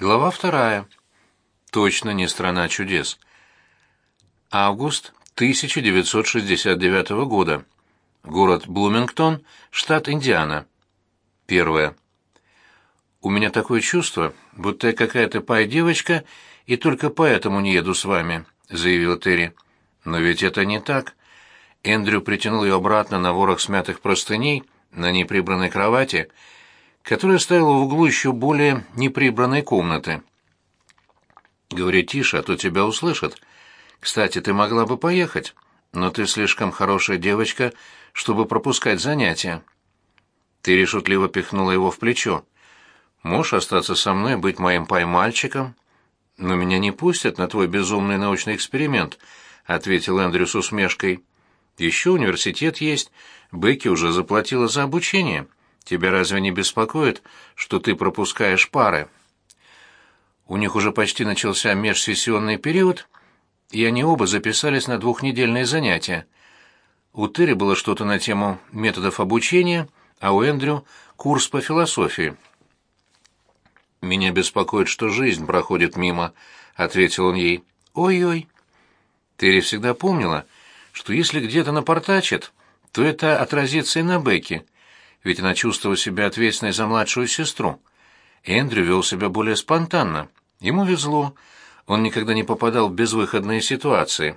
Глава вторая. Точно не страна чудес. Август 1969 года. Город Блумингтон, штат Индиана. Первое. У меня такое чувство, будто я какая-то пай-девочка, и только поэтому не еду с вами, заявила Терри. Но ведь это не так. Эндрю притянул ее обратно на ворох смятых простыней на неприбранной кровати, которая стояла в углу еще более неприбранной комнаты. «Говори тише, а то тебя услышат. Кстати, ты могла бы поехать, но ты слишком хорошая девочка, чтобы пропускать занятия». Ты решутливо пихнула его в плечо. «Можешь остаться со мной, быть моим поймальчиком?» «Но меня не пустят на твой безумный научный эксперимент», — ответил Эндрю с усмешкой. «Еще университет есть. Бекки уже заплатила за обучение. Тебя разве не беспокоит, что ты пропускаешь пары?» У них уже почти начался межсессионный период, и они оба записались на двухнедельные занятия. У Терри было что-то на тему методов обучения, а у Эндрю — курс по философии. «Меня беспокоит, что жизнь проходит мимо», — ответил он ей. «Ой-ой». Терри всегда помнила, что если где-то напортачит, то это отразится и на Бекке, ведь она чувствовала себя ответственной за младшую сестру. Эндрю вел себя более спонтанно. Ему везло, он никогда не попадал в безвыходные ситуации.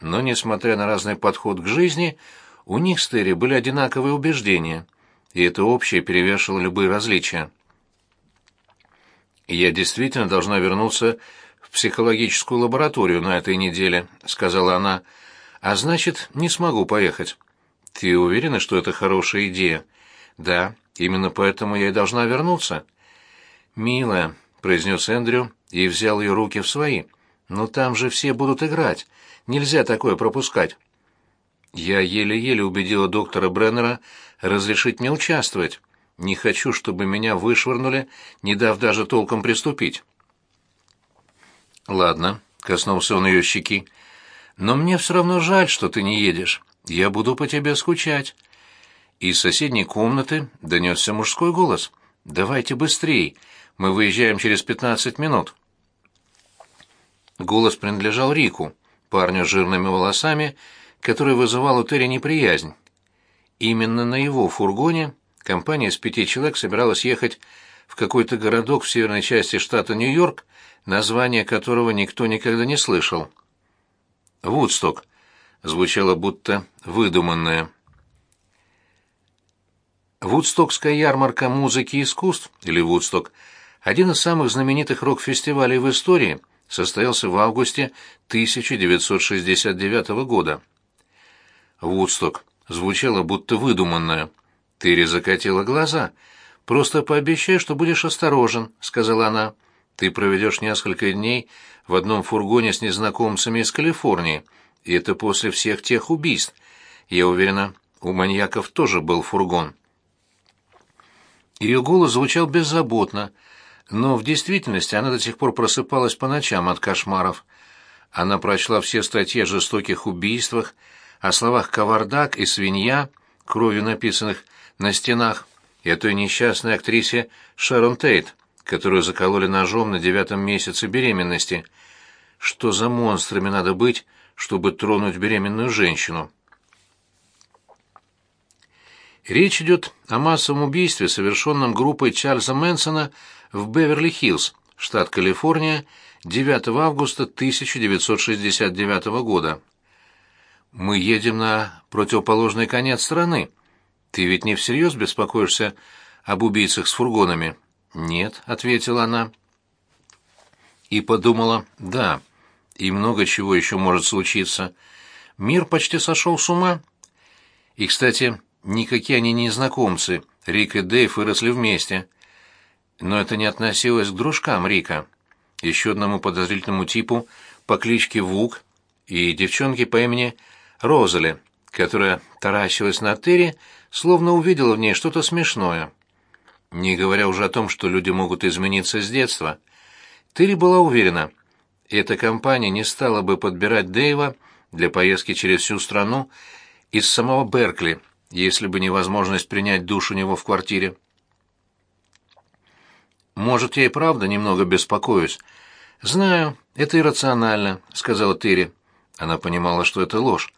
Но, несмотря на разный подход к жизни, у них с Терри были одинаковые убеждения, и это общее перевешивало любые различия. «Я действительно должна вернуться в психологическую лабораторию на этой неделе», — сказала она, — «а значит, не смогу поехать». «Ты уверена, что это хорошая идея?» «Да, именно поэтому я и должна вернуться». «Милая», — произнес Эндрю и взял ее руки в свои. «Но там же все будут играть. Нельзя такое пропускать». Я еле-еле убедила доктора Бреннера разрешить мне участвовать. Не хочу, чтобы меня вышвырнули, не дав даже толком приступить. «Ладно», — коснулся он ее щеки. «Но мне все равно жаль, что ты не едешь. Я буду по тебе скучать». Из соседней комнаты донесся мужской голос. «Давайте быстрей, мы выезжаем через пятнадцать минут». Голос принадлежал Рику, парню с жирными волосами, который вызывал у Терри неприязнь. Именно на его фургоне компания из пяти человек собиралась ехать в какой-то городок в северной части штата Нью-Йорк, название которого никто никогда не слышал. «Вудсток», звучало будто выдуманное. Вудстокская ярмарка музыки и искусств, или Вудсток, один из самых знаменитых рок-фестивалей в истории, состоялся в августе 1969 года. Вудсток звучало будто выдуманное. Терри закатила глаза. «Просто пообещай, что будешь осторожен», — сказала она. «Ты проведешь несколько дней в одном фургоне с незнакомцами из Калифорнии, и это после всех тех убийств. Я уверена, у маньяков тоже был фургон». Ее голос звучал беззаботно, но в действительности она до сих пор просыпалась по ночам от кошмаров. Она прочла все статьи о жестоких убийствах, о словах «кавардак» и «свинья», кровью написанных на стенах, и о той несчастной актрисе Шерон Тейт, которую закололи ножом на девятом месяце беременности. Что за монстрами надо быть, чтобы тронуть беременную женщину? Речь идет о массовом убийстве, совершенном группой Чарльза Мэнсона в Беверли-Хиллз, штат Калифорния, 9 августа 1969 года. Мы едем на противоположный конец страны. Ты ведь не всерьез беспокоишься об убийцах с фургонами? Нет, ответила она. И подумала, да, и много чего еще может случиться. Мир почти сошел с ума. И, кстати, никакие они не незнакомцы. Рик и Дэйв выросли вместе. Но это не относилось к дружкам Рика. Еще одному подозрительному типу по кличке Вук и девчонке по имени Розали, которая таращилась на Терри, словно увидела в ней что-то смешное. Не говоря уже о том, что люди могут измениться с детства. Терри была уверена, эта компания не стала бы подбирать Дэйва для поездки через всю страну из самого Беркли, если бы невозможность принять душ у него в квартире. Может, я и правда немного беспокоюсь. Знаю, это иррационально, сказала Терри. Она понимала, что это ложь.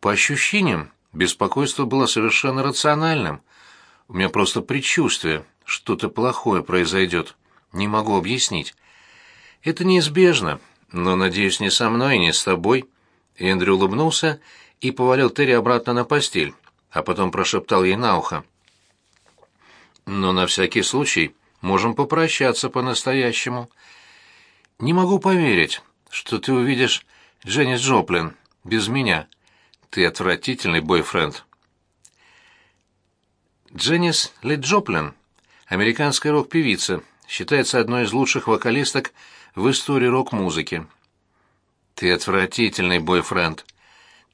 По ощущениям, беспокойство было совершенно рациональным. У меня просто предчувствие, что-то плохое произойдет. Не могу объяснить. Это неизбежно, но, надеюсь, не со мной и не с тобой. Эндрю улыбнулся и повалил Терри обратно на постель, а потом прошептал ей на ухо. Но на всякий случай можем попрощаться по-настоящему. Не могу поверить, что ты увидишь Дженнис Джоплин без меня. Ты отвратительный бойфренд. Дженнис Ли Джоплин, американская рок-певица, считается одной из лучших вокалисток в истории рок-музыки. Ты отвратительный бойфренд.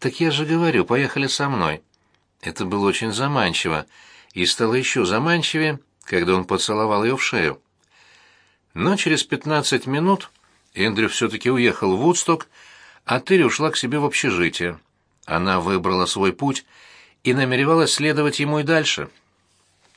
Так я же говорю, поехали со мной. Это было очень заманчиво, и стало еще заманчивее, когда он поцеловал ее в шею. Но через пятнадцать минут Эндрю все-таки уехал в Вудсток, а Терри ушла к себе в общежитие. Она выбрала свой путь и намеревалась следовать ему и дальше —